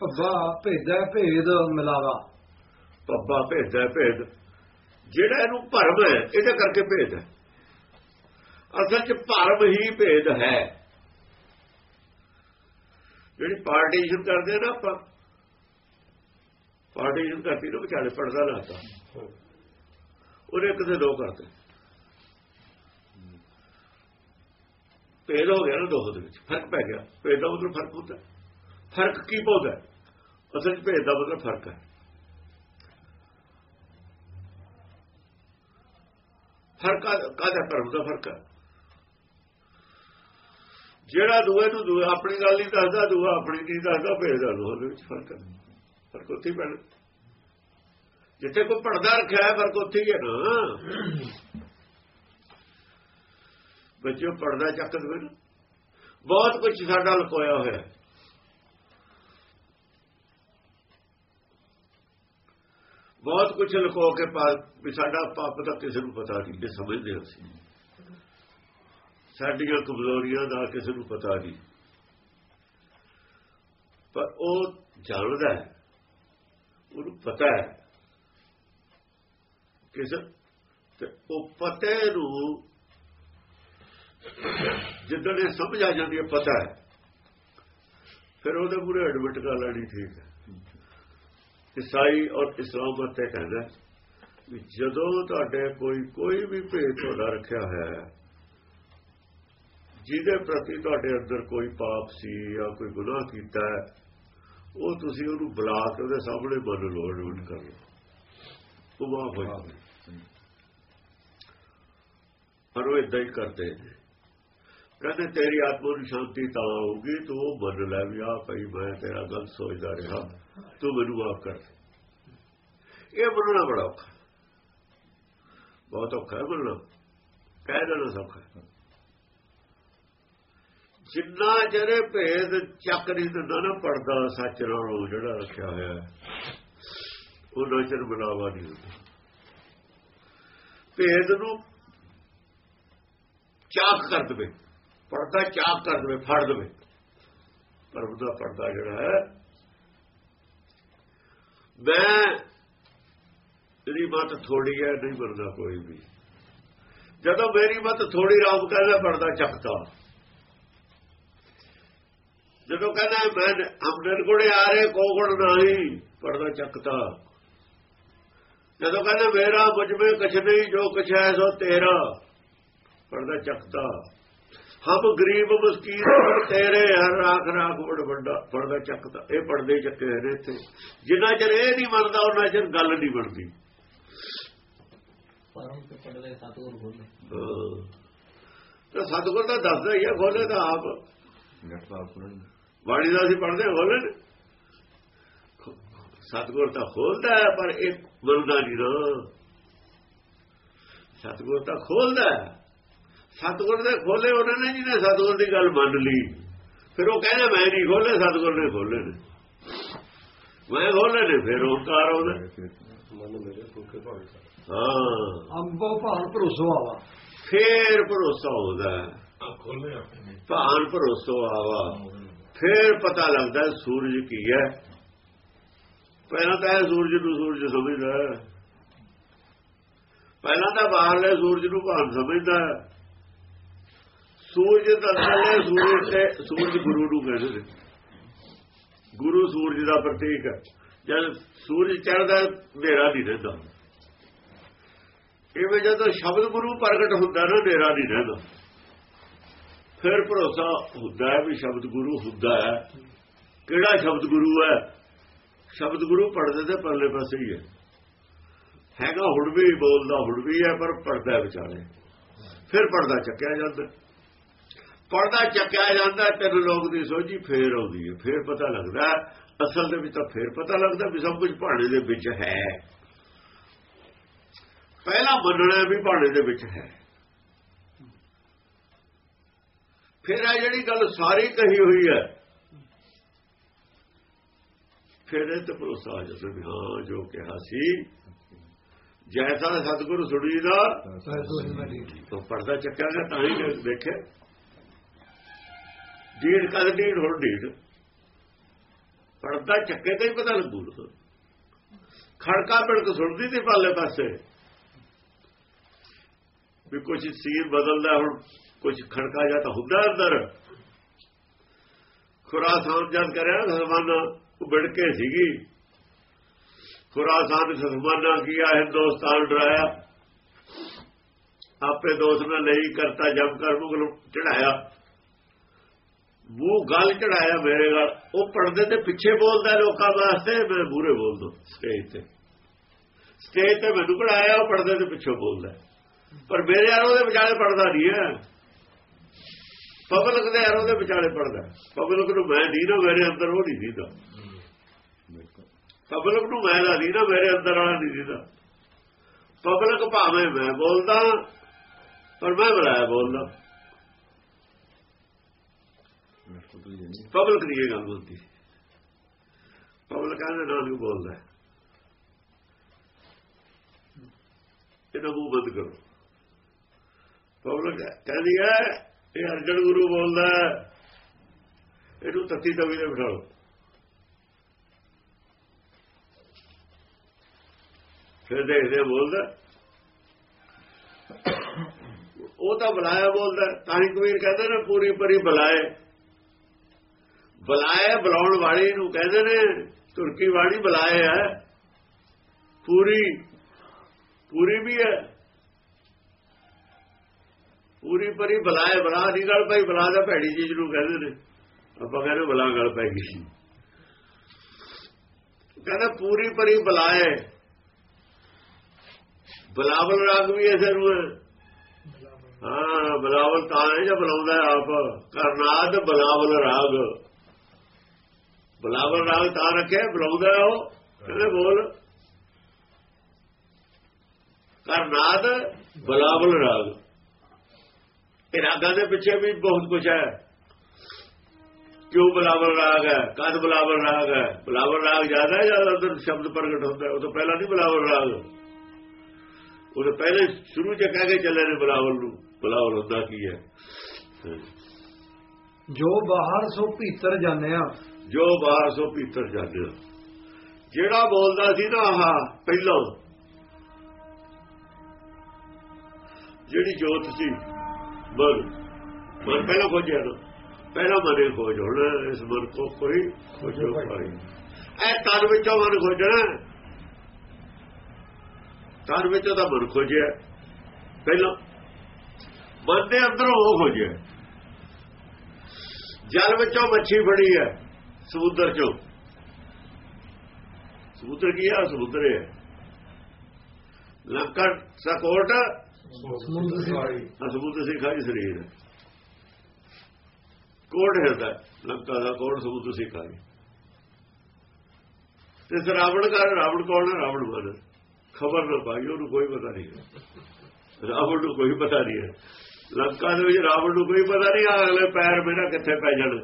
ਭੱਬਾ ਭੇਦਾ ਭੇਦ ਮਿਲਾਵਾ। ਪੱਬਾ ਭੇਜਦਾ ਭੇਦ। ਜਿਹੜਾ ਇਹਨੂੰ ਭਰਮ ਹੈ, ਇਹਦੇ ਕਰਕੇ ਭੇਦ ਹੈ। ਅਸਲ 'ਚ ਭਰਮ ਹੀ ਭੇਦ ਹੈ। ਜਿਹੜੀ ਪਾਰਟੀਸ਼ਨ ਕਰਦੇ ਨਾ ਆਪਾਂ ਪਾਰਟੀਸ਼ਨ ਕਰਤੀ ਨਾ ਵਿਚਾਲੇ ਪੜਦਾ ਲਾਤਾ। ਉਹਨੇ ਇੱਕ ਦੇ ਦੋ ਕਰਦੇ। ਭੇਦ ਹੋ ਗਿਆ ਨਾ ਦੋਹਾਂ ਦੇ ਵਿੱਚ, ਫ਼ਰਕ ਪੈ ਗਿਆ। ਭੇਦ ਦਾ ਮਤਲਬ ਫ਼ਰਕ ਹੁੰਦਾ। ਫ਼ਰਕ ਕੀ ਪਾਉਂਦਾ? ਅਸਲ 'ਚ ਭੇਦ ਦਾ ਮਤਲਬ ਫ਼ਰਕ ਹੈ। ਫ਼ਰਕ ਕਾਹਦਾ ਧਰਮ ਦਾ ਫ਼ਰਕ ਹੈ? ਜਿਹੜਾ ਦੂਏ ਨੂੰ ਦੂਆ ਆਪਣੀ ਗੱਲ ਨਹੀਂ ਦੱਸਦਾ, ਦੂਆ ਆਪਣੀ ਨਹੀਂ ਦੱਸਦਾ ਭੇਜਦਾ ਉਹਦੇ ਵਿੱਚ ਫ਼ਰਕ ਹੈ। ਫ਼ਰਕ ਉੱਥੇ ਪੈਣਾ। ਜਿੱਥੇ ਕੋਈ ਪਰਦਾ ਰੱਖਿਆ ਹੈ ਫ਼ਰਕ ਉੱਥੇ ਹੀ ਹੈ। ਨਾ ਬੱਚਿਓ ਪਰਦਾ ਚੱਕ ਦੇਵੇ ਬਹੁਤ ਕੁਝ ਸਾਡਾ ਲੁਕੋਇਆ ਹੋਇਆ। ਹੈ ਬਹੁਤ ਕੁਝ ਲੁਕੋ ਕੇ ਪਾ ਵੀ ਸਾਡਾ ਪਾਪ ਤਾਂ ਕਿਸੇ ਨੂੰ ਪਤਾ ਨਹੀਂ, ਇਹ ਸਮਝਦੇ ਅਸੀਂ। ਸਾਡੀਆਂ ਕਮਜ਼ੋਰੀਆਂ ਦਾ ਕਿਸੇ ਨੂੰ ਪਤਾ ਨਹੀਂ। ਪਰ ਉਹ ਜਾਣਦਾ ਹੈ, ਉਹਨੂੰ ਪਤਾ ਹੈ ਕਿਸੇ ਤੇ ਉਹ ਪਤੇ ਨੂੰ ਜਿੱਦਣ ਇਹ ਸਮਝ ਆ ਜਾਂਦੀ ਹੈ, ਪਤਾ ਹੈ, ਫਿਰ ਉਹਦੇ ਪੂਰੇ ਐਡਮਿਟ ਕਰ ਲੈਣੀ ਠੀਕ ਹੈ। ਈਸਾਈ ਔਰ ਇਸਲਾਮ ਤੇ ਕਹਿੰਦਾ ਵੀ ਜਦੋਂ ਤੁਹਾਡੇ ਕੋਈ ਕੋਈ ਵੀ ਭੇਦ ਤੁਹਾਡਾ ਰੱਖਿਆ ਹੈ, ਜਿਹਦੇ ਪ੍ਰਤੀ ਤੁਹਾਡੇ ਅੰਦਰ ਕੋਈ ਪਾਪ ਸੀ ਜਾਂ ਕੋਈ ਗੁਨਾਹ ਕੀਤਾ ਹੈ, ਉਹ ਤੁਸੀਂ ਉਹਨੂੰ ਬੁਲਾ ਕੇ ਉਹਦੇ ਸਾਹਮਣੇ ਮੰਨ ਲਓ ਐਡਮਿਟ ਕਰ ਲਓ ਉਹ ਮਾਫ ਹੋ ਜਾਵੇ। ਪਰ ਉਹ ਇਦਾਂ ਹੀ ਕਰਦੇ ਨੇ। ਕਹਿੰਦੇ, ਤੇਰੀ ਆਤਮਾ ਨੂੰ ਸ਼ਾਂਤੀ ਤਾਂ ਆਊਗੀ, ਤੂੰ ਉਹ ਮੰਨ ਲੈ ਵੀ ਆ ਭਈ ਮੈਂ ਤੇਰਾ ਗਲਤ ਸੋਚਦਾ ਰਿਹਾ। ਤੂੰ ਮੈਨੂੰ ਮਾਫ ਕਰ। ਇਹ ਮੰਨਣਾ ਬੜਾ ਔਖਾ। ਬਹੁਤ ਔਖਾ ਹੈ ਮੰਨਣਾ ਕਹਿ ਦੇਣਾ ਸੌਖਾ ਜਿੰਨਾ ਜਰੇ ਭੇਦ ਚੱਕ ਨਹੀਂ ਦਿੰਦਾ ਨਾ ਪੜਦਾ ਸੱਚ ਨਾਲੋਂ ਜਿਹੜਾ ਰੱਖਿਆ ਹੋਇਆ ਹੈ ਉਹ ਨਚਰ ਬਣਾਵਾ ਨਹੀਂ ਹੁੰਦਾ। ਭੇਦ ਨੂੰ ਚਾਖ ਕਰ ਦਵੇ। ਪਰਦਾ ਚਾਕ ਕਰ ਦਵੇ, ਫੜ ਦਵੇ। ਪਰ ਉਹਦਾ ਪਰਦਾ ਜਿਹੜਾ ਹੈ, ਮੈਂ ਤੇਰੀ ਮਤ ਥੋੜੀ ਹੈ, ਨਹੀਂ ਬਣਦਾ ਕੋਈ ਵੀ। ਜਦੋਂ ਮੇਰੀ ਮਤ ਥੋੜੀ ਰਾਮ ਕਹਿੰਦਾ ਪਰਦਾ ਚੱਕਦਾ ਜਦੋਂ ਕਹਿੰਦਾ ਮੈਂ ਅਮਦਰ ਕੋਲੇ ਆ ਰਹੇ ਕੋਗਣ ਨਹੀਂ, ਪਰਦਾ ਚੱਕਦਾ ਜਦੋਂ ਕਹਿੰਦਾ ਮੇਰਾ ਮੁਝ ਵਿੱਚ ਕੁਛ ਨਹੀਂ, ਜੋ ਕੁਛ ਹੈ ਸੋ ਤੇਰਾ, ਪਰਦਾ ਚੱਕਦਾ ਹਮ ਗਰੀਬ ਮਸਕੀਨ ਪਰ ਤੇਰੇ ਹਰ ਰਾਖ ਰਾਖ ਬੜ ਵੱਡਾ ਪਰਦਾ ਚੱਕਦਾ। ਇਹ ਪਰਦੇ ਚੱਕੇ ਨੇ ਇੱਥੇ। ਜਿੰਨਾ ਚਿਰ ਇਹ ਨਹੀਂ ਮੰਨਦਾ ਉਹਨਾਂ ਚਿਰ ਗੱਲ ਨਹੀਂ ਬਣਦੀ। ਪਰਮ ਤੇ ਪੜਦੇ ਸਤਿਗੁਰ ਬੋਲੇ ਹਾਂ। ਤੇ ਸਤਿਗੁਰ ਤਾਂ ਦੱਸਦਾ ਹੀ ਆ ਖੋਲੇ ਤਾਂ ਆਪ। ਬਾਣੀ ਦਾ ਅਸੀਂ ਪੜਦੇ ਹਾਂ ਖੋਲੇ ਨੇ। ਸਤਿਗੁਰ ਤਾਂ ਖੋਲਦਾ ਹੈ ਪਰ ਇਹ ਮੰਨਦਾ ਨਹੀਂ ਨਾ। ਸਤਿਗੁਰ ਤਾਂ ਖੋਲਦਾ ਹੈ। ਸਤਿਗੁਰ ਦੇ ਖੋਲੇ ਉਹਨਾਂ ਨੇ ਜਿਹਨੇ ਸਤਿਗੁਰ ਦੀ ਗੱਲ ਮੰਨ ਲਈ। ਫਿਰ ਉਹ ਕਹਿੰਦਾ ਮੈਂ ਨਹੀਂ ਖੋਲੇ ਸਤਿਗੁਰ ਨੇ ਖੋਲੇ ਨੇ। ਮੈਂ ਖੋਲੇ ਨੇ ਫਿਰ ਓੰਕਾਰ ਆਉਂਦਾ। ਹਾਂ। ਅੰਬੋ ਭਾਨ ਭਰੋਸੋ ਆਵਾ। ਫੇਰ ਭਰੋਸਾ ਹੁੰਦਾ ਹੈ। ਖੋਲੇ ਆਪਣੇ ਭਾਨ ਭਰੋਸਾ ਆਵਾ। ਫੇਰ ਪਤਾ ਲੱਗਦਾ ਹੈ ਸੂਰਜ ਕੀ ਹੈ। ਪਹਿਲਾਂ ਤਾਂ ਇਹ ਸੂਰਜ ਨੂੰ ਸੂਰਜ ਸਮਝਦਾ ਹੈ। ਪਹਿਲਾਂ ਤਾਂ ਬਾਹਰਲੇ ਸੂਰਜ ਨੂੰ ਭਾਨ ਸਮਝਦਾ ਹੈ। ਸੂਰਜ ਦਾ ਸੂਰਜ ਤੇ ਸੂਰਜ ਗੁਰੂ ਨੂੰ ਕਹਿੰਦੇ ਨੇ। ਗੁਰੂ ਸੂਰਜ ਦਾ ਪ੍ਰਤੀਕ ਹੈ। ਜਦ ਸੂਰਜ ਚੜ੍ਹਦਾ, ਹਨੇਰਾ ਨਹੀਂ ਰਹਿੰਦਾ। ਇਵੇਂ ਜਦੋਂ ਸ਼ਬਦ ਗੁਰੂ ਪ੍ਰਗਟ ਹੁੰਦਾ ਨਾ, ਹਨੇਰਾ ਨਹੀਂ ਰਹਿੰਦਾ। ਫਿਰ ਭਰੋਸਾ ਹੁੰਦਾ ਹੈ ਵੀ ਸ਼ਬਦ ਗੁਰੂ ਹੁੰਦਾ ਹੈ। ਕਿਹੜਾ ਸ਼ਬਦ ਗੁਰੂ ਹੈ? ਸ਼ਬਦ ਗੁਰੂ ਪੜਦੇ ਤੇ ਪਰਲੇ ਪਾਸੇ ਹੀ ਹੈ। ਹੈਗਾ ਹੁਣ ਵੀ, ਬੋਲਦਾ ਹੁਣ ਵੀ ਹੈ, ਪਰ ਪੜਦਾ ਵਿਚਾਰੇ ਫਿਰ ਪਰਦਾ ਚੱਕਿਆ ਜਾਂਦਾ। ਪਰਦਾ ਚੱਕਿਆ ਜਾਂਦਾ ਤਿੰਨ ਲੋਕ ਦੀ ਸੋਝੀ ਫੇਰ ਆਉਂਦੀ ਹੈ ਫੇਰ ਪਤਾ ਲੱਗਦਾ। ਅਸਲ ਦੇ ਵਿੱਚ ਤਾਂ ਫੇਰ ਪਤਾ ਲੱਗਦਾ ਵੀ ਸਭ ਕੁਝ ਭਾਣੇ ਦੇ ਵਿੱਚ ਹੈ। ਪਹਿਲਾ ਮੰਨਣਾ ਵੀ ਭਾਣੇ ਦੇ ਵਿੱਚ ਹੈ। ਫਿਰ ਆ ਜਿਹੜੀ ਗੱਲ ਸਾਰੀ ਕਹੀ ਹੋਈ ਹੈ ਫਿਰ ਇਹ ਤੇ ਭਰੋਸਾ ਆ ਜਾਂਦਾ ਵੀ ਹਾਂ ਜੋ ਕਿਹਾ ਸੀ। ਜੈਸਾ ਸਤਿਗੁਰੂ ਸੁਣੀ ਦਾ ਤਾਂ ਪਰਦਾ ਚੱਕਿਆ ਗਿਆ ਤਾਂ ਹੀ ਦੇਖੇ ਢੀੜ ਕਦ ਢੀੜ ਹੁਣ ਢੀੜ ਪੜਦਾ ਚੱਕੇ ਤੇ ਪਤਾ ਲੱਗੂ ਖੜਕਾ ਬਿੜਕ ਸੁਣਦੀ ਤੇ ਪਾਲੇ ਪਾਸੇ। ਵੀ ਕੁਝ ਸੀਰ ਬਦਲਦਾ, ਹੁਣ ਕੁਝ ਖੜਕਾ ਜਾਂ ਤਾਂ ਹੁੰਦਾ ਅੰਦਰ। ਖੁਰਾਸਾਨ ਜਦ ਕਰਿਆ ਜ਼ਮਾਨਾ ਉਹ ਬਿੜਕੇ ਸੀਗੀ। ਖੁਰਾਸਾਨ ਜ਼ਮਾਨਾ ਕੀਆ ਹਿੰਦੁਸਤਾਨ ਡਰਾਇਆ। ਆਪੇ ਦੋਸਤ ਨੇ ਲਈ ਕਰਤਾ, ਜਮ ਕਰ ਮੁਗਲ ਚੜਾਇਆ। ਉਹ ਗੱਲ ਚੜਾਇਆ ਮੇਰੇ ਨਾਲ। ਉਹ ਪਰਦੇ ਤੇ ਪਿੱਛੇ ਬੋਲਦਾ ਲੋਕਾਂ ਵਾਸਤੇ ਮੈਂ ਮੂਰੇ ਬੋਲਦਾ ਸਟੇਜ ਤੇ। ਸਟੇਜ ਤੇ ਮੈਨੂੰ ਕਢਾਇਆ ਉਹ ਪਰਦੇ ਦੇ ਪਿੱਛੇ ਬੋਲਦਾ। ਪਰ ਮੇਰੇ ਯਾਰ ਉਹਦੇ ਵਿਚਾਲੇ ਪੜਦਾ ਨਹੀਂ ਹੈ। ਪਬਲਿਕ ਦੇ ਯਾਰ ਉਹਦੇ ਵਿਚਾਲੇ ਪੜਦਾ। ਪਬਲਿਕ ਨੂੰ ਮੈਂ ਨਹੀਂ ਨਾ ਮੇਰੇ ਅੰਦਰ ਉਹ ਨਹੀਂ ਦੀਦਾ। ਪਬਲਿਕ ਨੂੰ ਮੈਂ ਦਾ ਨਹੀਂ ਨਾ ਮੇਰੇ ਅੰਦਰ ਵਾਲਾ ਨਹੀਂ ਦੀਦਾ। ਪਬਲਿਕ ਭਾਵੇਂ ਮੈਂ ਬੋਲਦਾ ਪਰ ਮੈਂ ਬੁਲਾਇਆ ਬੋਲਦਾ। ਪਬਲਿਕ ਦੀ ਇਹ ਗੱਲ ਬੋਲਦੀ ਪਬਲਿਕ ਕਹਿੰਦੇ ਨਾਲ ਨੂੰ ਬੋਲਦਾ ਹੈ। ਇਹਦਾ ਮੂੰਹ ਬੰਦ ਕਰੋ। ਪਬਲਿਕ ਕਹਿੰਦੀ ਹੈ, ਇਹ ਅਰਜਨ ਗੁਰੂ ਬੋਲਦਾ ਇਹਨੂੰ ਤੱਤੀ ਤਵੀ ਤੇ ਬਿਠਾਓ। ਫਿਰ ਦੇਖਦੇ ਬੋਲਦਾ ਉਹ ਤਾਂ ਬੁਲਾਇਆ ਬੋਲਦਾ ਤਾਂ ਹੀ ਕਬੀਰ ਕਹਿੰਦਾ ਨਾ, ਪੂਰੀ ਪਰੀ ਬੁਲਾਏ। ਬੁਲਾਏ ਬੁਲਾਉਣ ਵਾਲੀ ਨੂੰ ਕਹਿੰਦੇ ਨੇ ਤੁਰਕੀ ਵਾਲੀ ਬੁਲਾਏ ਹੈ ਪੂਰੀ ਪੂਰੀ ਵੀ ਹੈ। ਪੂਰੀ ਪਰੀ ਬੁਲਾਏ ਬੁਲਾ ਦੀ ਗੱਲ ਭਾਈ ਬੁਲਾ ਦਾ ਭੈੜੀ ਚੀਜ਼ ਨੂੰ ਕਹਿੰਦੇ ਨੇ। ਆਪਾਂ ਕਹਿੰਦੇ ਬੁਲਾ ਗੱਲ ਪੈ ਗਈ ਕਹਿੰਦਾ ਪੂਰੀ ਪਰੀ ਬੁਲਾਏ। ਬਲਾਵਲ ਰਾਗ ਵੀ ਐਸੇ ਨੂੰ ਹੈ। ਬਲਾਵਲ। ਤਾਂ ਹੈ ਜਾਂ ਬੁਲਾਉਂਦਾ ਆਪ। ਕਰਨਾਦ ਬਲਾਵਲ ਰਾਗ। ਬਲਾਵਲ ਰਾਗ ਤਾਂ ਰੱਖਿਆ, ਬੁਲਾਉਂਦਾ ਉਹ, ਕਹਿੰਦੇ ਬੋਲ। ਕਰਨਾਦ ਬਲਾਵਲ ਰਾਗ ਇਹ ਰਾਗਾਂ ਦੇ ਪਿੱਛੇ ਵੀ ਬਹੁਤ ਕੁਝ ਹੈ। ਕਿਉਂ ਬਲਾਵਲ ਰਾਗ ਹੈ? ਕਦ ਬਲਾਵਲ ਰਾਗ ਹੈ? ਬਲਾਵਲ ਰਾਗ ਜ਼ਿਆਦਾ ਜ਼ਿਆਦਾ ਜਾਂ ਸ਼ਬਦ ਪ੍ਰਗਟ ਹੁੰਦਾ ਉਹ ਤੋਂ ਪਹਿਲਾਂ ਨਹੀਂ ਬਲਾਵਲ ਰਾਗ। ਉਹ ਤਾਂ ਪਹਿਲੇ ਸ਼ੁਰੂ ਚ ਕਹਿ ਕੇ ਚੱਲੇ ਨੇ ਬਲਾਵਲ ਨੂੰ। ਬਲਾਵਲ ਹੁੰਦਾ ਕੀ ਹੈ? ਜੋ ਬਾਹਰ ਸੋ ਭੀਤਰ ਜਾਂਦੇ ਜਾਣਿਆ ਜੋ ਬਾਹਰ ਸੋ ਭੀਤਰ ਜਾਂਦੇ ਜਿਹੜਾ ਬੋਲਦਾ ਸੀ ਨਾ ਆਹ ਪਹਿਲਾਂ। ਜਿਹੜੀ ਜੋਤ ਸੀ ਮਨ ਮਨ ਪਹਿਲਾਂ ਖੋਜਿਆ ਨਾ ਪਹਿਲਾਂ ਮਨੇ ਖੋਜ ਹੁਣ ਇਸ ਮਨ ਕੋ ਕੋਈ ਖੋਜੋ ਪਾਈ ਇਹ ਤਨ ਵਿੱਚੋਂ ਮਨ ਖੋਜਣਾ ਤਨ ਵਿੱਚੋਂ ਤਾਂ ਮਨ ਖੋਜਿਆ। ਪਹਿਲਾਂ ਮਨ ਦੇ ਅੰਦਰੋਂ ਉਹ ਖੋਜਿਆ। ਜਲ ਵਿੱਚੋਂ ਮੱਛੀ ਫੜੀ ਹੈ। ਸਮੁੰਦਰ ਚੋਂ। ਸਮੁੰਦਰ ਕੀ ਹੈ ਸਮੁੰਦਰ ਹੈ ਲੰਕਾ ਸਕੋਟ ਸਮੁੰਦਰ ਸੀ ਆ ਸਮੁੰਦਰ ਸੇ ਖਾਈ ਸਰੀਰ। ਕੋਟ ਹਿਰਦਾ ਲੰਕਾ ਦਾ ਕੋਟ ਸਮੁੰਦਰ ਸੇ ਖਾਈ ਤੇ ਇਸ ਰਾਵਣ ਦਾ ਰਾਵਣ ਕੌਣ ਹੈ? ਰਾਵਣ ਮਨ ਖਬਰ ਨਾ ਪਾਈ ਉਹਨੂੰ ਕੋਈ ਪਤਾ ਨਹੀਂ। ਰਾਵਣ ਨੂੰ ਕੋਈ ਪਤਾ ਨਹੀਂ ਹੈ। ਲੰਕਾ ਦੇ ਵਿੱਚ ਰਾਵਣ ਨੂੰ ਕੋਈ ਪਤਾ ਨਹੀਂ ਆ ਅਗਲੇ ਪੈਰ ਮੇਰਾ ਕਿੱਥੇ ਪੈ ਜਾਣ।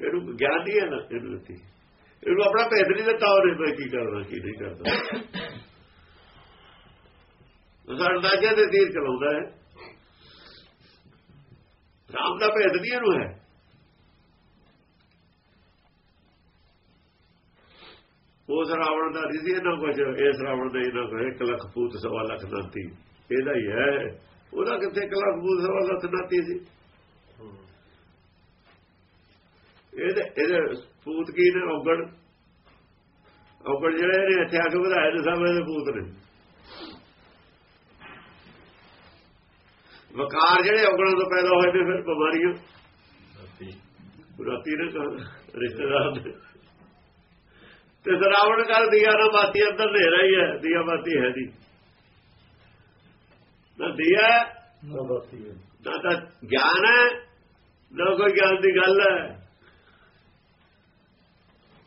ਇਹਨੂੰ ਗਿਆਨ ਨਹੀਂ ਹੈ ਨਾ ਇਹਨੂੰ ਦਿੱਤੀ ਇਹਨੂੰ ਆਪਣਾ ਭੇਦ ਨਹੀਂ ਦਿੱਤਾ ਉਹਨੇ, ਮੈਂ ਕੀ ਕਰਦਾ ਕੀ ਨਹੀਂ ਕਰਦਾ ਸਾਡਾ ਅੰਦਾਜ਼ਾ ਦੇ ਤੀਰ ਚਲਾਉਂਦਾ ਹੈ। ਰਾਮ ਦਾ ਭੇਦ ਨਹੀਂ ਇਹਨੂੰ ਹੈ। ਉਸ ਰਾਵਣ ਦਾ ਨਹੀਂ ਸੀ ਇਹਨਾਂ ਕੁਝ ਇਸ ਰਾਵਣ ਦਾ ਇਹਨਾਂ ਕੋਲ 1 ਲੱਖ ਪੂਤ ਸਵਾ ਲੱਖ ਨਾਤੀ। ਇਹਦਾ ਹੀ ਹੈ। ਉਹਦਾ ਕਿੱਥੇ 1 ਲੱਖ ਪੂਤ ਸਵਾ ਲੱਖ ਨਾਤੀ ਸੀ? ਇਹਦੇ ਇਹਦੇ ਪੂਤ ਕੀ ਨੇ? ਔਗਣ। ਔਗਣ ਜਿਹੜੇ ਨੇ ਇੱਥੇ ਆ ਕੇ ਵਧਾਏ ਨੇ ਸਭ ਇਹਦੇ ਪੂਤ ਨੇ। ਵਕਾਰ ਜਿਹੜੇ ਔਗਣਾਂ ਤੋਂ ਪੈਦਾ ਹੋਏ ਨੇ ਫਿਰ ਬਿਮਾਰੀਆਂ। ਰਾਤੀ। ਨੇ ਰਿਸ਼ਤੇਦਾਰ ਨੇ ਤੇ ਸਰਾਵਣ ਕਰ ਦਿਆ ਨਾ ਬਾਤੀ ਅੰਦਰ ਹਨੇਰਾ ਹੀ ਹੈ ਦਿਆ ਬਾਤੀ ਹੈ ਦੀ ਨਾ ਦਿਆ ਨਾ ਤਾਂ ਗਿਆਨ ਹੈ ਨਾ ਕੋਈ ਗਿਆਨ ਦੀ ਗੱਲ ਹੈ।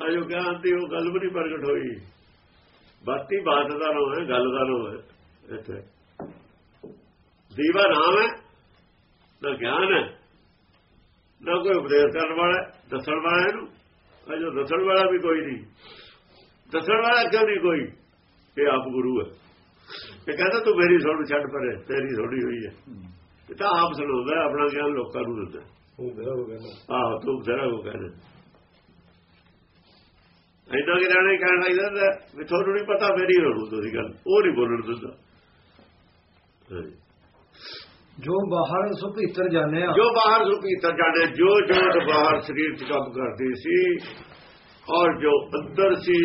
ਅਜੋ ਗਿਆਨ ਦੀ ਉਹ ਗੱਲ ਵੀ ਨਹੀਂ ਪ੍ਰਗਟ ਹੋਈ। ਬਾਤੀ ਬਾਤ ਦਾ ਨਾਮ ਹੈ ਗੱਲ ਦਾ ਨਾਮ ਹੈ ਇੱਥੇ। ਦੀਵਾ ਨਾਮ ਹੈ ਨਾ ਗਿਆਨ ਹੈ ਨਾ ਕੋਈ ਉਪਦੇਸ਼ ਕਰਨ ਵਾਲਾ ਹੈ, ਦੱਸਣ ਵਾਲਾ ਇਹਨੂੰ। ਅਜੋ ਦੱਸਣ ਵਾਲਾ ਵੀ ਕੋਈ ਨਹੀਂ। ਦੱਸਣ ਵਾਲਾ ਕਿਉਂ ਨਹੀਂ ਕੋਈ? ਇਹ ਆਪ ਗੁਰੂ ਹੈ। ਇਹ ਕਹਿੰਦਾ ਤੂੰ ਮੇਰੀ ਸੁਣ ਛੱਡ ਪਰੇ ਤੇਰੀ ਥੋੜੀ ਹੋਈ ਹੈ। ਇਹ ਤਾਂ ਆਪ ਸੁਣਾਉਂਦਾ ਆਪਣਾ ਗਿਆਨ ਲੋਕਾਂ ਨੂੰ ਦਿੰਦਾ ਆਹ ਤੂੰ ਜ਼ਰਾ ਉਹ ਕਹਿੰਦਾ ਐਦਾਂ ਕਿ ਰਹਿਣਾ ਹੀ ਕਹਿਣ ਲੱਗ ਜਾਂਦਾ ਵੀ ਤੁਹਾਨੂੰ ਨਹੀਂ ਪਤਾ ਮੇਰੀ ਹੋਣੂ ਤੁਸੀਂ ਗੱਲ। ਉਹ ਨਹੀਂ ਬੋਲਣ ਦਿੰਦਾ। ਜੋ ਬਾਹਰ ਸੋ ਭੀਤਰ ਜਾਂਦੇ ਆ। ਜੋ ਬਾਹਰ ਸੁਪੀਤਰ ਜਾਣੇ ਜੋ ਜੋਤ ਬਾਹਰ ਸਰੀਰ ਚ ਕੰਮ ਕਰਦੀ ਸੀ ਔਰ ਜੋ ਅੰਦਰ ਸੀ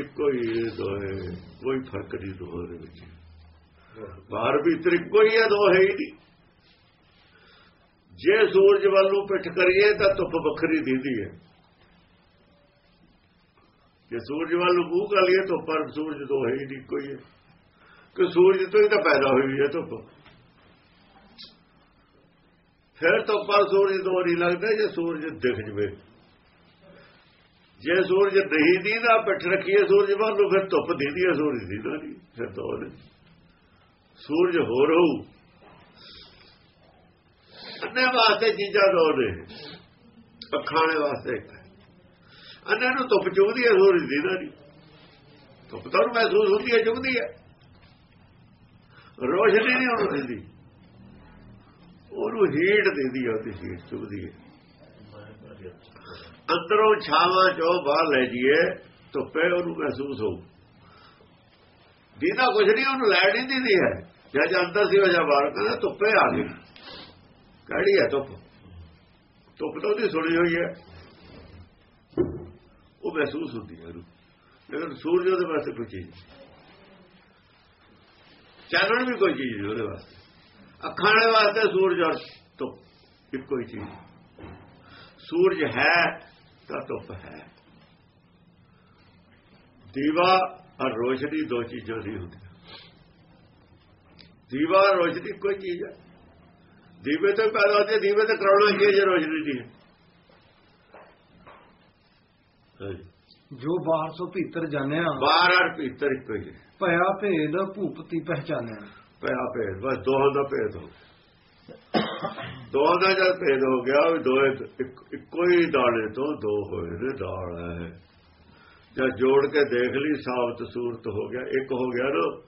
ਇੱਕੋ ਹੀ ਦੋਏ ਕੋਈ ਫ਼ਰਕ ਨਹੀਂ ਦੋਹਾਂ ਦੇ ਵਿੱਚ। ਬਾਹਰ ਭੀਤਰ ਇੱਕੋ ਹੀ ਹੈ ਦੋ ਹੈ ਹੀ ਨਹੀਂ। ਜੇ ਸੂਰਜ ਵੱਲ ਨੂੰ ਪਿੱਠ ਕਰੀਏ ਤਾਂ ਧੁੱਪ ਵੱਖਰੀ ਦਿੰਦੀ ਹੈ। ਜੇ ਸੂਰਜ ਵੱਲ ਨੂੰ ਮੂੰਹ ਕਰ ਲਈਏ ਤਾਂ ਪਰ ਸੂਰਜ ਦੋ ਹੈ ਹੀ ਨਹੀਂ ਕੋਈ। ਹੈ ਕਿ ਸੂਰਜ ਤੋਂ ਹੀ ਤਾਂ ਪੈਦਾ ਹੋਈ ਹੈ ਧੁੱਪ। ਫਿਰ ਤਾਂ ਪਰ ਸੂਰਜ ਦੋ ਨਹੀਂ ਲੱਗਦਾ ਜੇ ਸੂਰਜ ਦਿਖ ਜਵੇ। ਜੇ ਸੂਰਜ ਨਹੀਂ ਦੀਦਾ, ਪਿੱਠ ਰੱਖੀਏ ਸੂਰਜ ਵੱਲ ਨੂੰ, ਫਿਰ ਧੁੱਪ ਦੀਦੀ ਹੈ, ਸੂਰਜ ਦੀਦਾ ਨਹੀਂ, ਫਿਰ ਦੋ ਸੂਰਜ ਹੋ ਰਹੂ ਅੰਨੇ ਵਾਸਤੇ ਚੀਜ਼ਾਂ ਦੋ ਨੇ। ਅੱਖਾਂ ਦੇ ਵਾਸਤੇ ਇੱਕ ਅੰਨੇ ਨੂੰ ਧੁੱਪ ਚੁਗਦੀ ਹੈ ਸੂਰਜ ਦੀਦਾ ਨਹੀਂ ਧੁੱਪ ਤਾਂ ਉਹਨੂੰ ਮਹਿਸੂਸ ਹੁੰਦੀ ਹੈ, ਚੁਗਦੀ ਹੈ। ਰੋਸ਼ਨੀ ਨਹੀਂ ਉਹਨੂੰ ਦਿੰਦੀ। ਉਹਨੂੰ ਹੀਟ ਦਿੰਦੀ ਹੈ ਉਹਦੀ ਹੀਟ ਚੁਗਦੀ ਹੈ। ਅੰਦਰੋਂ ਛਾਵਾਂ ਚੋਂ ਬਾਹਰ ਲੈ ਜੀਏ ਧੁੱਪੇ ਉਹਨੂੰ ਮਹਿਸੂਸ ਹੋਊ। ਦੀਦਾ ਕੁਝ ਨਹੀਂ ਉਹਨੂੰ ਲੈਣ ਨਹੀਂ ਦਿੰਦੀ ਹੈ। ਜਾਂ ਜਾਂ ਅੰਦਰ ਸੀ ਉਹ ਜਾਂ ਬਾਹਰ, ਕਹਿੰਦਾ ਧੁੱਪੇ ਆ ਗਈ ਕਿਹੜੀ ਹੈ ਧੁੱਪ। ਧੁੱਪ ਤਾਂ ਉਹਦੀ ਸੁਣੀ ਹੋਈ ਹੈ। ਉਹ ਮਹਿਸੂਸ ਹੁੰਦੀ ਹੈ ਉਹਨੂੰ। ਲੇਕਿਨ ਸੂਰਜ ਉਹਦੇ ਵਾਸਤੇ ਕੋਈ ਚੀਜ਼ ਨਹੀਂ। ਚਾਨਣ ਵੀ ਕੋਈ ਚੀਜ਼ ਨਹੀਂ ਉਹਦੇ ਵਾਸਤੇ। ਅੱਖਾਂ ਦੇ ਵਾਸਤੇ ਸੂਰਜ ਔਰ ਧੁੱਪ, ਇੱਕੋ ਹੀ ਚੀਜ਼। ਸੂਰਜ ਹੈ ਤਾਂ ਧੁੱਪ ਹੈ। ਦੀਵਾ ਔਰ ਰੋਸ਼ਨੀ ਦੋ ਚੀਜ਼ਾਂ ਨਹੀਂ ਹੁੰਦੀਆਂ। ਦੀਵਾ ਔਰ ਰੋਸ਼ਨੀ ਕੋਈ ਚੀਜ਼ ਹੈ। ਦੀਵੇ ਤੋਂ ਹੀ ਪੈਦਾ ਹੁੰਦੀ ਹੈ, ਦੀਵੇ ਤੇ ਕਰਾਉਣਾ ਕੀ ਹੈ ਜੇ ਰੋਸ਼ਨੀ ਨਹੀਂ ਹੈ। ਜੋ ਬਾਹਰ ਸੋ ਭੀਤਰ ਜਾਂਦੇ ਆ ਬਾਹਰ ਔਰ ਭੀਤਰ ਇੱਕੋ ਹੀ ਭਇਆ ਭੇਦ ਭੂਪਤੀ ਪਹਿਚਾਨਿਆ। ਪਿਆ ਭੇਦ ਬਸ ਦੋਹਾਂ ਦਾ ਭੇਦ ਹੋ। ਦੋਹਾਂ ਦਾ ਜਦ ਭੇਦ ਹੋ ਗਿਆ ਵੀ ਦੋਏ ਇੱਕ- ਹੀ ਦਾਣੇ ਤੋਂ ਦੋ ਹੋਏ ਨੇ ਦਾਲ ਹੈ। ਜਦ ਜੋੜ ਕੇ ਦੇਖ ਲਈ ਸਾਬਤ ਸੂਰਤ ਹੋ ਗਿਆ ਇੱਕ ਹੋ ਗਿਆ ਨਾ।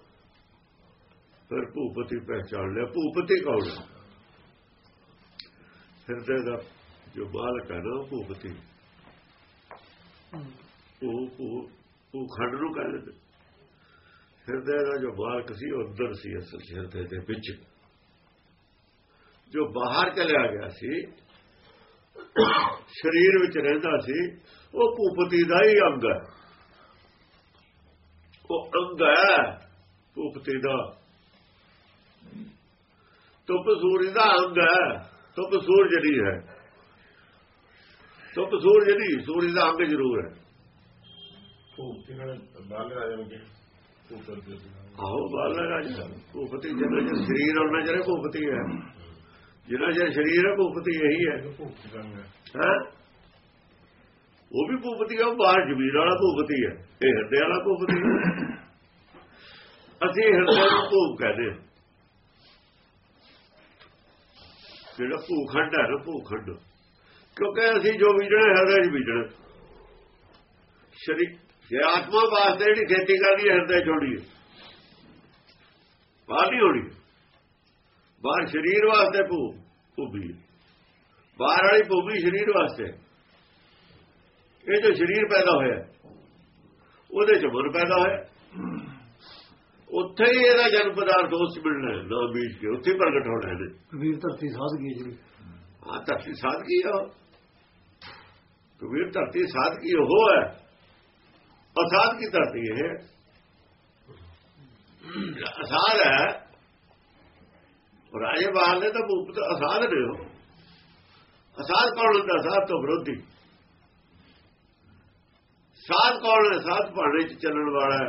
ਫਿਰ ਭੂਪਤੀ ਪਹਿਚਾਨ ਲਿਆ। ਭੂਪਤੀ ਕੌਣ ਹਿਰਦੇ ਦਾ ਜੋ ਮਾਲਕ ਹੈ ਨਾ ਭੂਪਤੀ ਉਹ ਉਹ ਖੰਡ ਨੂੰ ਕਹਿੰਦੇ ਨੇ ਹਿਰਦੇ ਦਾ ਜੋ ਮਾਲਕ ਸੀ ਉਹ ਅੰਦਰ ਸੀ ਅਸਲ ਹਿਰਦੇ ਦੇ ਵਿੱਚ। ਜੋ ਬਾਹਰ ਚਲਿਆ ਗਿਆ ਸੀ, ਸਰੀਰ ਵਿੱਚ ਰਹਿੰਦਾ ਸੀ, ਉਹ ਭੂਪਤੀ ਦਾ ਹੀ ਅੰਗ ਹੈ। ਉਹ ਅੰਗ ਹੈ, ਭੂਪਤੀ ਦਾ। ਤੁਪ ਸੂਰਜ ਦਾ ਅੰਗ ਹੈ ਤੁਪ ਸੂਰਜ ਜਿਹੜੀ ਹੈ। ਤੁਪ ਸੂਰਜ ਨਹੀਂ ਸੂਰਜ ਦਾ ਅੰਗ ਜ਼ਰੂਰ ਹੈ। ਭੂਪਤੀ ਨਾਲ ਬਾਲ ਭੂਪਤ ਦੇ ਆਹੋ ਬਾਲਾ ਰਾਜਾ ਭੂਪਤੀ ਜਿੰਨਾ ਚਿਰ ਸਰੀਰ ਉਹਨਾਂ ਚਿਰ ਭੂਪਤੀ ਹੈ। ਜਿੰਨਾ ਚਿਰ ਸਰੀਰ ਹੈ ਭੂਪਤੀ ਇਹੀ ਹੈ। ਹੈ? ਉਹ ਵੀ ਭੂਪਤੀ ਉਹ ਬਾਹਰ ਜ਼ਮੀਰ ਵਾਲਾ ਭੂਪਤੀ ਹੈ। ਇਹ ਹਿਰਦੇ ਵਾਲਾ ਭੂਪਤੀ ਹੈ। ਅਸੀਂ ਹਿਰਦੇ ਨੂੰ ਭੂਪ ਕਹਦੇ ਜਿਹੜਾ ਭੂਖੰਡ ਹੈ ਨਾ ਭੂਖੰਡ। ਕਿਉਂਕਿ ਅਸੀਂ ਜੋ ਬੀਜਣਾ ਹਿਰਦੇ 'ਚ ਬੀਜਣਾ। ਸ਼ਰੀਰ ਜੇ ਆਤਮਾ ਵਾਸਤੇ ਜਿਹੜੀ ਖੇਤੀ ਕਰਦੀ ਹਿਰਦੇ 'ਚ ਹੋਣੀ ਹੈ। ਬਾਹਰ ਨਹੀਂ ਹੋਣੀ। ਬਾਹਰ ਸਰੀਰ ਵਾਸਤੇ ਭੂ ਭੂਬੀ ਬਾਹਰ ਵਾਲੀ ਭੂਮੀ ਸਰੀਰ ਵਾਸਤੇ। ਇਹ ਜੋ ਸਰੀਰ ਪੈਦਾ ਹੋਇਆ ਉਹਦੇ ਚ ਮਨ ਪੈਦਾ ਹੋਇਆ। ਉੱਥੇ ਹੀ ਇਹਦਾ ਜਨਮ ਪਦਾਰਥ ਉਸ ਮਿਲਣਾ ਨਾ ਬੀਜ ਕੇ। ਉੱਥੇ ਪ੍ਰਗਟ ਹੋਣਾ ਹੈ ਕਬੀਰ ਧਰਤੀ ਸਾਧ ਗਈ ਜਿਹੜੀ ਆ ਧਰਤੀ ਸਾਧਕੀ ਆ ਕਬੀਰ ਧਰਤੀ ਸਾਧਕੀ ਉਹ ਹੈ ਅਸਾਧ ਕੀ ਧਰਤੀ ਹੈ ਅਸਾਧ ਹੈ ਰਾਜੇ ਬਾਹਰ ਨੇ ਤਾਂ ਭੂਪ ਤਾਂ ਅਸਾਧ ਨੇ ਹੋ ਅਸਾਧ ਕੌਣ ਹੁੰਦਾ ਸਾਧ ਤੋਂ ਵਿਰੋਧੀ ਸਾਧ ਕੌਣ ਹੈ ਸਾਧ ਭਾਣੇ ਚ ਚੱਲਣ ਵਾਲਾ ਹੈ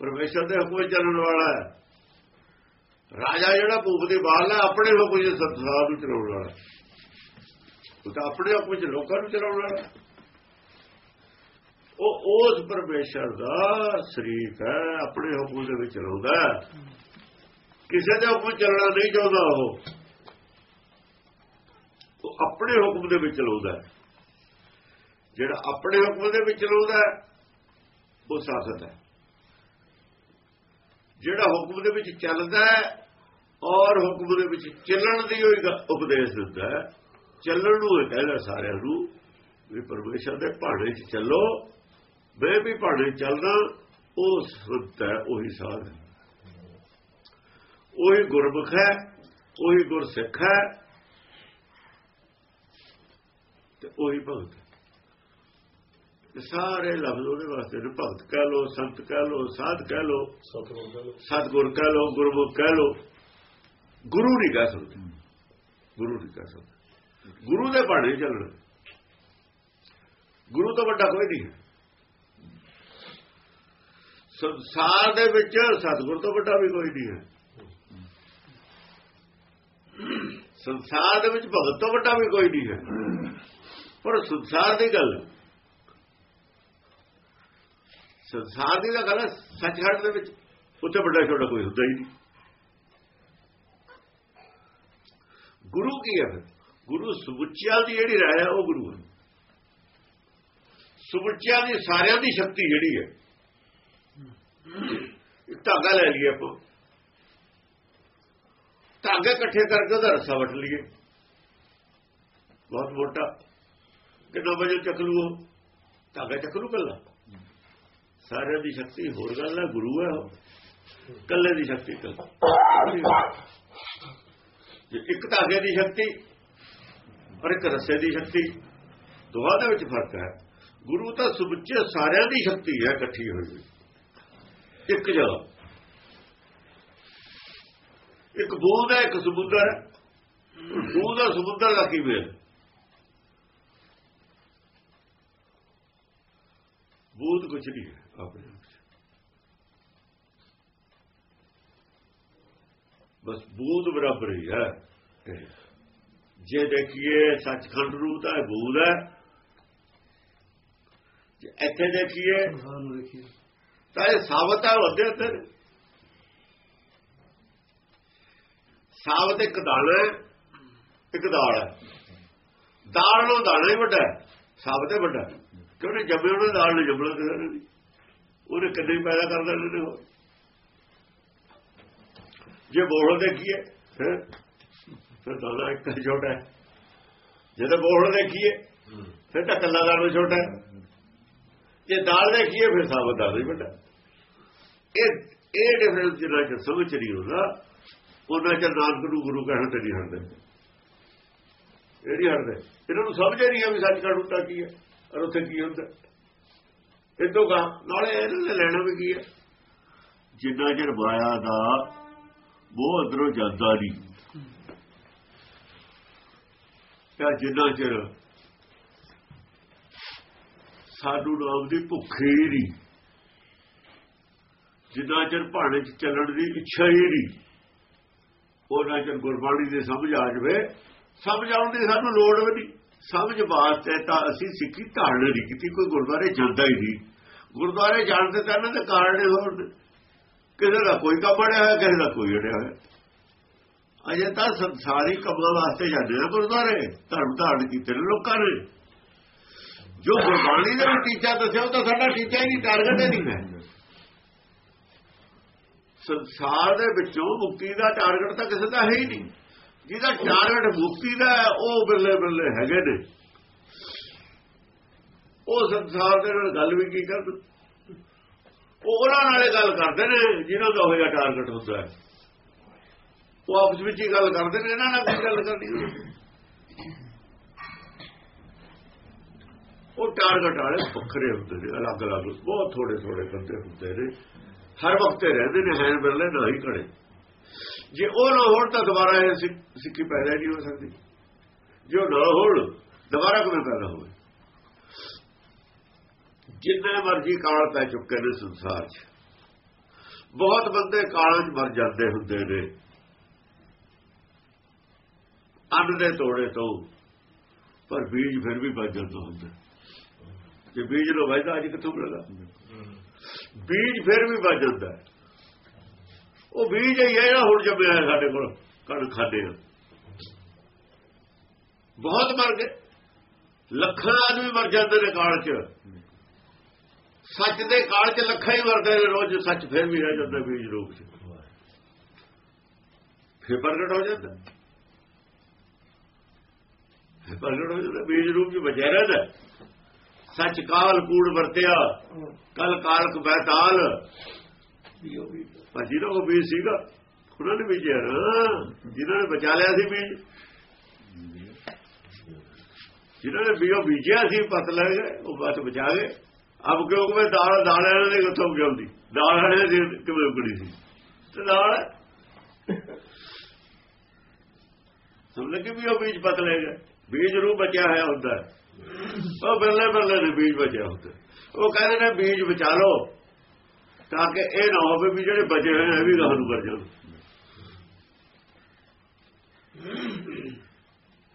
ਪਰਮੇਸ਼ਰ ਦੇ ਹੁਕਮ ਚੱਲਣ ਵਾਲਾ ਹੈ ਰਾਜਾ ਜਿਹੜਾ ਭੂਪ ਦੇ ਬਾਲ ਹੈ ਆਪਣੇ ਹੁਕਮ ਚ ਸੰਸਾਰ ਨੂੰ ਚਲਾਉਣ ਵਾਲਾ ਉਹ ਤਾਂ ਆਪਣੇ ਹੁਕਮ ਚ ਲੋਕਾਂ ਨੂੰ ਚਲਾਉਣ ਵਾਲਾ ਉਹ ਉਸ ਪਰਮੇਸ਼ਰ ਦਾ ਸ਼ਰੀਕ ਹੈ, ਆਪਣੇ ਹੁਕਮ ਦੇ ਵਿੱਚ ਚਲਾਉਂਦਾ ਕਿਸੇ ਦੇ ਹੁਕਮ ਚੱਲਣਾ ਨਹੀਂ ਚਾਹੁੰਦਾ ਉਹ। ਉਹ ਆਪਣੇ ਹੁਕਮ ਦੇ ਵਿੱਚ ਚਲਾਉਂਦਾ ਜਿਹੜਾ ਆਪਣੇ ਹੁਕਮ ਦੇ ਵਿੱਚ ਚਲਾਉਂਦਾ ਉਹ ਸਾਖਤ ਹੈ। ਜਿਹੜਾ ਹੁਕਮ ਦੇ ਵਿੱਚ ਚੱਲਦਾ ਹੈ ਔਰ ਹੁਕਮ ਦੇ ਵਿੱਚ ਚੱਲਣ ਦੀ ਹੋਈ ਉਪਦੇਸ਼ ਦਿੰਦਾ ਚੱਲਣ ਨੂੰ ਇਹ ਕਹਿੰਦਾ ਸਾਰਿਆਂ ਨੂੰ ਵੀ ਪਰਮੇਸ਼ਰ ਦੇ ਭਾਣੇ 'ਚ ਚੱਲੋ ਮੈਂ ਵੀ ਭਾਣੇ 'ਚ ਚੱਲਦਾ ਉਹ ਸੁੱਤ ਹੈ ਉਹੀ ਸਾਧ ਹੈ। ਉਹੀ ਗੁਰਮੁਖ ਹੈ ਉਹੀ ਗੁਰਸਿੱਖ ਹੈ ਤੇ ਉਹੀ ਭਗਤ ਸਾਰੇ ਲਫ਼ਜ਼ ਉਹਦੇ ਵਾਸਤੇ ਨੇ। ਭਗਤ ਕਹਿ ਲੋ ਸੰਤ ਕਹਿ ਲੋ ਸਾਧ ਕਹਿ ਲੋ ਸਤਗੁਰ ਕਹਿ ਲੋ ਗੁਰਮੁਖ ਕਹਿ ਲੋ ਗੁਰੂ ਨਹੀਂ ਕਹਿ ਸਕਦੇ। ਗੁਰੂ ਨਹੀਂ ਕਹਿ ਸਕਦੇ। ਗੁਰੂ ਦੇ ਬਾਣੇ ਚੱਲਣਾ। ਗੁਰੂ ਤੋਂ ਵੱਡਾ ਕੋਈ ਨਹੀਂ ਹੈ। ਸੰਸਾਰ ਦੇ ਵਿੱਚ ਸਤਿਗੁਰ ਤੋਂ ਵੱਡਾ ਵੀ ਕੋਈ ਨਹੀਂ ਹੈ। ਸੰਸਾਰ ਦੇ ਵਿੱਚ ਭਗਤ ਤੋਂ ਵੱਡਾ ਵੀ ਕੋਈ ਨਹੀਂ ਹੈ। ਪਰ ਸੰਸਾਰ ਦੀ ਗੱਲ ਸੰਸਾਰ ਦੀ ਤਾਂ ਗੱਲ ਹੈ, ਸੱਚਖੰਡ ਦੇ ਵਿੱਚ ਉੱਥੇ ਵੱਡਾ ਛੋਟਾ ਕੋਈ ਹੁੰਦਾ ਹੀ ਨਹੀਂ। ਗੁਰੂ ਕੀ ਹੈ ਫਿਰ? ਗੁਰੂ ਸੁਬੁੱਚਿਆਂ ਦੀ ਜਿਹੜੀ ਰਾਇ ਹੈ, ਉਹ ਗੁਰੂ ਹੈ। ਸੁਬੁੱਚਿਆਂ ਦੀ ਸਾਰਿਆਂ ਦੀ ਸ਼ਕਤੀ ਜਿਹੜੀ ਹੈ ਧਾਗਾ ਲੈ ਲਈਏ ਆਪਾਂ। ਧਾਗੇ ਇਕੱਠੇ ਕਰਕੇ ਉਹਦਾ ਰੱਸਾ ਵਟ ਲਈਏ। ਬਹੁਤ ਮੋਟਾ। ਕਿੰਨਾ ਵਜਨ ਚੱਕ ਲੂ ਉਹ ਧਾਗਾ ਚੱਕ ਲੂ ਕੱਲਾ। ਸਾਰਿਆਂ ਦੀ ਸ਼ਕਤੀ ਹੋਰ ਗੱਲ ਹੈ, ਗੁਰੂ ਹੈ ਉਹ। ਕੱਲੇ ਦੀ ਸ਼ਕਤੀ ਕੱਲਾ। ਜੇ ਇੱਕ ਧਾਗੇ ਦੀ ਸ਼ਕਤੀ ਔਰ ਇੱਕ ਰੱਸੇ ਦੀ ਸ਼ਕਤੀ। ਦੋਹਾਂ ਦੇ ਵਿੱਚ ਫ਼ਰਕ ਹੈ। ਗੁਰੂ ਤਾਂ ਸੁਬੁੱਚੇ ਸਾਰਿਆਂ ਦੀ ਸ਼ਕਤੀ ਹੈ, ਇਕੱਠੀ ਹੋਈ ਇੱਕ ਜਗ੍ਹਾ। ਇੱਕ ਬੂੰਦ ਹੈ, ਇੱਕ ਸਮੁੰਦਰ ਹੈ। ਬੂੰਦ ਦਾ ਸਮੁੰਦਰ ਦਾ ਕੀ ਮੇਲ ਬੂੰਦ ਕੁਝ ਨਹੀਂ ਹੈ, ਆਪਣੇ ਬਸ ਬੂੰਦ ਬਰਾਬਰ ਹੀ ਹੈ। ਇਹ। ਜੇ ਦੇਖੀਏ ਸੱਚਖੰਡ ਤਾਂ ਇਹ ਬੂੰਦ ਹੈ। ਜੇ ਇੱਥੇ ਦੇਖੀਏ ਤਾਂ ਇਹ ਸਾਬਤ ਹੈ ਉਹਦੇ ਅੰਦਰ ਸਾਬਤ ਇੱਕ ਦਾਣਾ ਹੈ, ਇੱਕ ਦਾਲ ਹੈ। ਦਾਲ ਨੂੰ ਦਾਣਾ ਹੀ ਵੱਡਾ ਸਾਬਤ ਹੈ ਵੱਡਾ ਕਿਉਂ ਨੇ ਜੰਮੇ ਉਹਨੇ ਦਾਲ ਨੇ ਜੰਮਣਾ ਕਿਸੇ ਨੇ ਨਹੀਂ। ਉਹਨੇ ਕਦੇ ਪੈਦਾ ਕਰ ਦੇਣੇ ਨੇ ਜੇ ਬੋਲ ਦੇਖੀਏ ਹੈਂ, ਫਿਰ ਦਾਣਾ ਇੱਕ ਹੀ ਛੋਟਾ ਹੈ। ਜਦੋਂ ਬੋਲ ਦੇਖੀਏ ਫਿਰ ਤਾਂ ਕੱਲਾ ਦਾਣਾ ਛੋਟਾ ਹੈ। ਜੇ ਦਾਲ ਦੇਖੀਏ ਫਿਰ ਸਾਬਤ ਦਾਲ ਹੀ ਵੱਡਾ ਇਹ ਇਹ ਡਿਫਰੈਂਸ ਜਿਹੜਾ ਕਿ ਸਮਝ ਨਹੀਂ ਹੁੰਦਾ ਉਹਨਾਂ ਚ ਨਾਨਕ ਨੂੰ ਗੁਰੂ ਕਹਿਣ ਤੇ ਨਹੀਂ ਹਟਦੇ। ਇਹ ਨਹੀਂ ਹਟਦੇ। ਇਹਨਾਂ ਨੂੰ ਸਮਝ ਹੀ ਨਹੀਂ ਆ ਵੀ ਸੱਚਖੰਡ ਹੁੰਦਾ ਕੀ ਹੈ ਔਰ ਉੱਥੇ ਕੀ ਹੁੰਦਾ ਇਦੋਂ ਗਾ ਨਾਲੇ ਇਹਨਾਂ ਨੇ ਲੈਣਾ ਵੀ ਕੀ ਹੈ। ਜਿੰਨਾ ਚਿਰ ਮਾਇਆ ਦਾ ਉਹ ਅੰਦਰੋਂ ਜਾਂਦਾ ਨਹੀਂ। ਤਾਂ ਜਿੰਨਾ ਚਿਰ ਸਾਨੂੰ ਨਾਮ ਦੀ ਭੁੱਖ ਹੀ ਨਹੀਂ ਜਿੰਨਾ ਚਿਰ ਭਾਣੇ ਚ ਚੱਲਣ ਦੀ ਇੱਛਾ ਹੀ ਨਹੀਂ ਉਹਨਾਂ ਚਿਰ ਗੁਰਬਾਣੀ ਦੇ ਸਮਝ ਆ ਜਵੇ। ਸਮਝ ਆਉਣ ਦੀ ਸਾਨੂੰ ਲੋੜ ਵੀ ਨਹੀਂ ਸਮਝ ਵਾਸਤੇ ਤਾਂ ਅਸੀਂ ਸਿੱਖੀ ਧਾਰਨ ਨਹੀਂ ਕੀਤੀ, ਕੋਈ ਗੁਰਦੁਆਰੇ ਜਾਂਦਾ ਹੀ ਨਹੀਂ ਗੁਰਦੁਆਰੇ ਜਾਣ ਦੇ ਤਾਂ ਇਹਨਾਂ ਦੇ ਕਾਰਨ ਹੀ ਹੋਰ। ਕਿਸੇ ਦਾ ਕੋਈ ਕੰਮ ਅੜਿਆ ਹੋਇਆ, ਕਿਸੇ ਦਾ ਕੋਈ ਅੜਿਆ ਹੋਇਆ। ਅਜੇ ਤਾਂ ਸੰਸਾਰੀ ਕੰਮਾਂ ਵਾਸਤੇ ਜਾਂਦੇ ਆ ਗੁਰਦੁਆਰੇ। ਧਰਮ ਧਾਰਨ ਕੀਤੇ ਨੇ ਲੋਕਾਂ ਨੇ। ਜੋ ਗੁਰਬਾਣੀ ਦਾ ਵਿੱਚ ਟੀਚਾ ਦੱਸਿਆ ਉਹ ਤਾਂ ਸਾਡਾ ਟੀਚਾ ਹੀ ਨਹੀਂ ਟਾਰਗੇਟ ਹੀ ਨਹੀਂ ਹੈ। ਸੰਸਾਰ ਦੇ ਵਿੱਚੋਂ ਮੁਕਤੀ ਦਾ ਟਾਰਗੇਟ ਤਾਂ ਕਿਸੇ ਦਾ ਹੈ ਹੀ ਨਹੀਂ। ਜਿਹਦਾ ਟਾਰਗੇਟ ਮੁਕਤੀ ਦਾ ਹੈ, ਉਹ ਬਿਰਲੇ ਬਿਰਲੇ ਹੈਗੇ ਨੇ। ਉਹ ਸੰਸਾਰ ਦੇ ਨਾਲ ਗੱਲ ਵੀ ਕੀ ਕਰਨ? ਉਹ ਉਹਨਾਂ ਨਾਲੇ ਗੱਲ ਕਰਦੇ ਨੇ ਜਿਨ੍ਹਾਂ ਦਾ ਹੋਇਆ ਟਾਰਗੇਟ ਹੁੰਦਾ ਹੈ। ਉਹ ਆਪਸ ਵਿੱਚ ਹੀ ਗੱਲ ਕਰਦੇ ਨੇ, ਇਹਨਾਂ ਨਾਲ ਕੋਈ ਗੱਲ ਕਰਨੀ ਉਹ ਟਾਰਗੇਟ ਵਾਲੇ ਵੱਖਰੇ ਹੁੰਦੇ ਨੇ ਅਲੱਗ-ਅਲੱਗ ਬਹੁਤ ਥੋੜੇ ਥੋੜੇ ਬੰਦੇ ਹੁੰਦੇ ਨੇ। ਹਰ ਵਕਤ ਰਹਿੰਦੇ ਨੇ ਹੈਨ ਬਿਰਲੇ ਨਾ ਹੀ ਖੜੇ। ਜੇ ਉਹ ਨਾ ਹੋਣ ਤਾਂ ਦੁਬਾਰਾ ਇਹ ਸਿੱਖੀ ਪੈਦਾ ਨਹੀਂ ਹੋ ਸਕਦੀ। ਜੇ ਉਹ ਨਾ ਹੋਣ, ਦੁਬਾਰਾ ਕਿਵੇਂ ਪੈਦਾ ਹੋਵੇ? ਜਿੰਨੇ ਮਰਜ਼ੀ ਕਾਲ ਪੈ ਚੁੱਕੇ ਨੇ ਸੰਸਾਰ 'ਚ। ਬਹੁਤ ਬੰਦੇ ਕਾਲਾਂ 'ਚ ਮਰ ਜਾਂਦੇ ਹੁੰਦੇ ਨੇ। ਅੰਨ ਦੇ ਤੋੜੇ ਤੋਂ, ਪਰ ਬੀਜ ਫਿਰ ਵੀ ਬਚ ਜਾਂਦਾ ਹੁੰਦਾ ਜੇ ਬੀਜ ਲੋ ਵਜਦਾ, ਅੱਜ ਕਿੱਥੋਂ ਮਿਲਦਾ ਬੀਜ ਫਿਰ ਵੀ ਬਚ ਜਾਂਦਾ ਉਹ ਬੀਜ ਹੀ ਹੈ ਜਿਹੜਾ ਹੁਣ ਜੰਮਿਆ ਸਾਡੇ ਕੋਲ ਕਣ ਖਾਦੇ ਆ। ਬਹੁਤ ਮਰ ਗਏ। ਲੱਖਾਂ ਆਦਮੀ ਮਰ ਜਾਂਦੇ ਨੇ ਕਾਲ 'ਚ। ਸੱਚ ਦੇ ਕਾਲ 'ਚ ਲੱਖਾਂ ਹੀ ਮਰਦੇ ਨੇ ਰੋਜ਼, ਸੱਚ ਫਿਰ ਵੀ ਰਹਿ ਜਾਂਦਾ ਬੀਜ ਰੂਪ 'ਚ। ਫਿਰ ਪ੍ਰਗਟ ਹੋ ਜਾਂਦਾ। ਪ੍ਰਗਟ ਹੋ ਜਾਂਦਾ ਬੀਜ ਰੂਪ ਚ ਬਚਿਆ ਰਹਿੰਦਾ ਸੱਚ ਕਾਲ ਕੂੜ ਵਰਤਿਆ, ਕਲ ਕਾਲਕ ਬੈਤਾਲ। ਪਰ ਜਿਹਦਾ ਉਹ ਬੀਜ ਸੀਗਾ, ਉਹਨਾਂ ਨੇ ਬੀਜਿਆ ਨਾ ਜਿਨ੍ਹਾਂ ਨੇ ਬਚਾ ਲਿਆ ਸੀ ਬੀਜ। ਜਿਨ੍ਹਾਂ ਨੇ ਬੀਜੋ ਬੀਜਿਆ ਸੀ, ਪਤ ਲੈ ਗਏ, ਉਹ ਬਾਤ ਬਚਾ ਗਏ। ਅਬ ਕਿਉਂ ਕਿ ਦਾਲ ਦਾਲ ਇਹਨਾਂ ਦੇ ਕਿੱਥੋਂ ਉਗਾਉਂਦੀ ਦਾਲ ਇਹਨਾਂ ਦੀ ਕਿਵੇਂ ਉਗੜੀ ਸੀ? ਤੇ ਦਾਲ ਸਭ ਲੱਗੇ ਵੀ ਉਹ ਬੀਜ ਪਤ ਲੈ ਗਏ? ਬੀਜ ਰੂ ਬਚਿਆ ਹੋਇਆ ਹੁੰਦਾ ਉਹ ਬੱਲੇ ਬੱਲੇ ਦੇ ਬੀਜ ਬਚਿਆ ਹੁੰਦਾ ਉਹ ਕਹਿੰਦੇ ਨੇ, ਬੀਜ ਬਚਾ ਲਓ, ਤਾਂ ਕਿ ਇਹ ਨਾ ਹੋਵੇ ਵੀ ਜਿਹੜੇ ਬਚੇ ਹੋਏ ਨੇ, ਇਹ ਵੀ ਗਾਹ ਨੂੰ ਕਰ ਜਾਣ।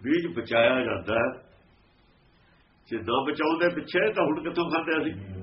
ਬੀਜ ਬਚਾਇਆ ਜਾਂਦਾ ਹੈ। ਜੇ ਨਾ ਬਚਾਉਂਦੇ ਪਿੱਛੇ, ਤਾਂ ਹੁਣ ਕਿੱਥੋਂ ਖਾਂਦੇ ਅਸੀਂ?